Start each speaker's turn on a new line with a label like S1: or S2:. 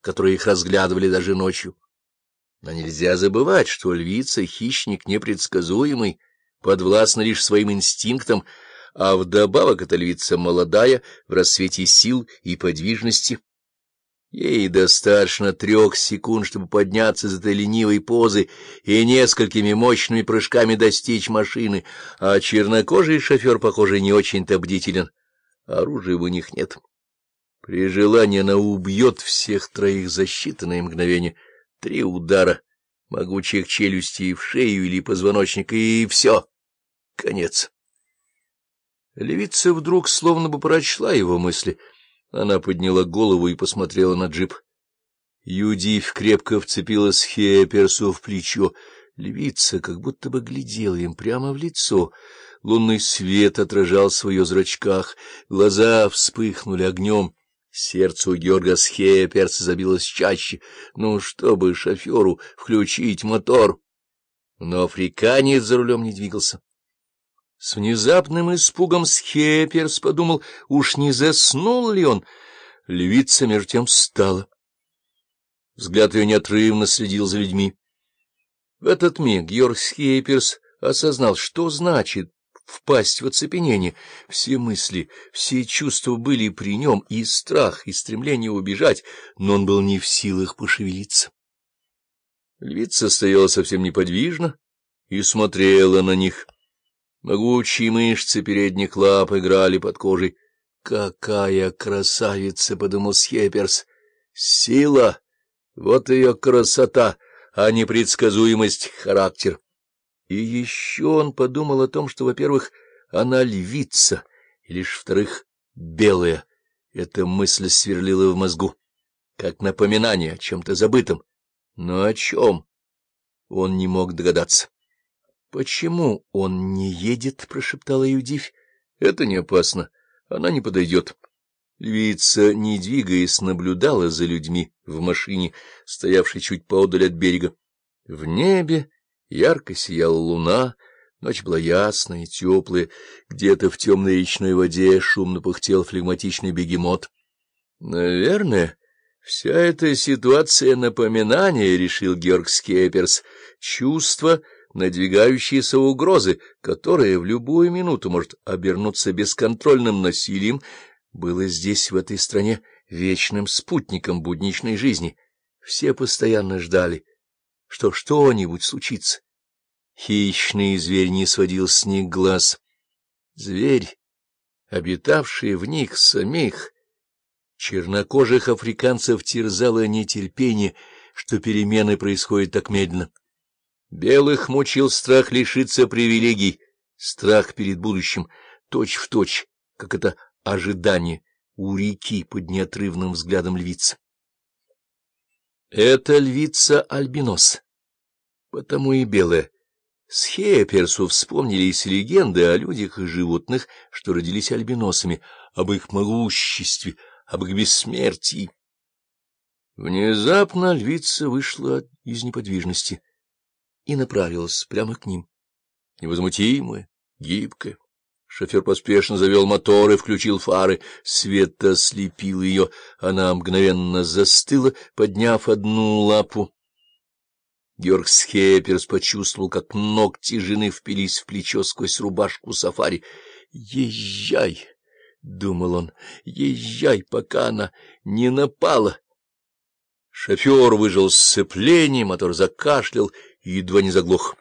S1: которые их разглядывали даже ночью. Но нельзя забывать, что львица — хищник непредсказуемый, подвластна лишь своим инстинктам, а вдобавок эта львица молодая, в рассвете сил и подвижности. Ей достаточно трех секунд, чтобы подняться из этой ленивой позы и несколькими мощными прыжками достичь машины, а чернокожий шофер, похоже, не очень-то бдителен. Оружия у них нет. При желании она убьет всех троих за считанные мгновения. Три удара, могучих челюстей в шею или позвоночник, и все. Конец. Левица вдруг словно бы прочла его мысли. Она подняла голову и посмотрела на джип. Юдив крепко вцепилась Хеперсу в плечо. Левица как будто бы глядела им прямо в лицо. Лунный свет отражал в ее зрачках, глаза вспыхнули огнем. Сердце у Георга Схеперса забилось чаще. Ну, чтобы шоферу включить мотор. Но африканец за рулем не двигался. С внезапным испугом Схеперс подумал, уж не заснул ли он. Львица между тем встала. Взгляд ее неотрывно следил за людьми. В этот миг Георг Схеперс осознал, что значит впасть в оцепенение. Все мысли, все чувства были при нем, и страх, и стремление убежать, но он был не в силах пошевелиться. Львица стояла совсем неподвижно и смотрела на них. Могучие мышцы передних лап играли под кожей. «Какая красавица!» — подумал Схеперс. «Сила! Вот ее красота, а не предсказуемость характер!» И еще он подумал о том, что, во-первых, она львица, и лишь, во-вторых, белая. Эта мысль сверлила в мозгу, как напоминание о чем-то забытом. Но о чем? Он не мог догадаться. — Почему он не едет? — прошептала Юдивь. — Это не опасно. Она не подойдет. Львица, не двигаясь, наблюдала за людьми в машине, стоявшей чуть поодаль от берега. В небе ярко сияла луна, ночь была ясная и теплая, где-то в темной речной воде шумно пыхтел флегматичный бегемот. — Наверное, вся эта ситуация — напоминание, — решил Георг Скеперс, — чувство — надвигающиеся угрозы, которая в любую минуту может обернуться бесконтрольным насилием, было здесь, в этой стране, вечным спутником будничной жизни. Все постоянно ждали, что что-нибудь случится. Хищный зверь не сводил с них глаз. Зверь, обитавший в них самих, чернокожих африканцев терзало нетерпение, что перемены происходят так медленно. Белых мучил страх лишиться привилегий, страх перед будущим, точь-в-точь, точь, как это ожидание у реки под неотрывным взглядом львицы. Это львица-альбинос, потому и белая. С Хеперсу вспомнились легенды о людях и животных, что родились альбиносами, об их могуществе, об их бессмертии. Внезапно львица вышла из неподвижности — и направилась прямо к ним. Невозмутимая, гибкая. Шофер поспешно завел мотор и включил фары. Свет ослепил ее. Она мгновенно застыла, подняв одну лапу. Георг Схеперс почувствовал, как ногти жены впились в плечо сквозь рубашку сафари. «Езжай!» — думал он. «Езжай, пока она не напала!» Шофер выжил сцепление, мотор закашлял — и едва не заглох.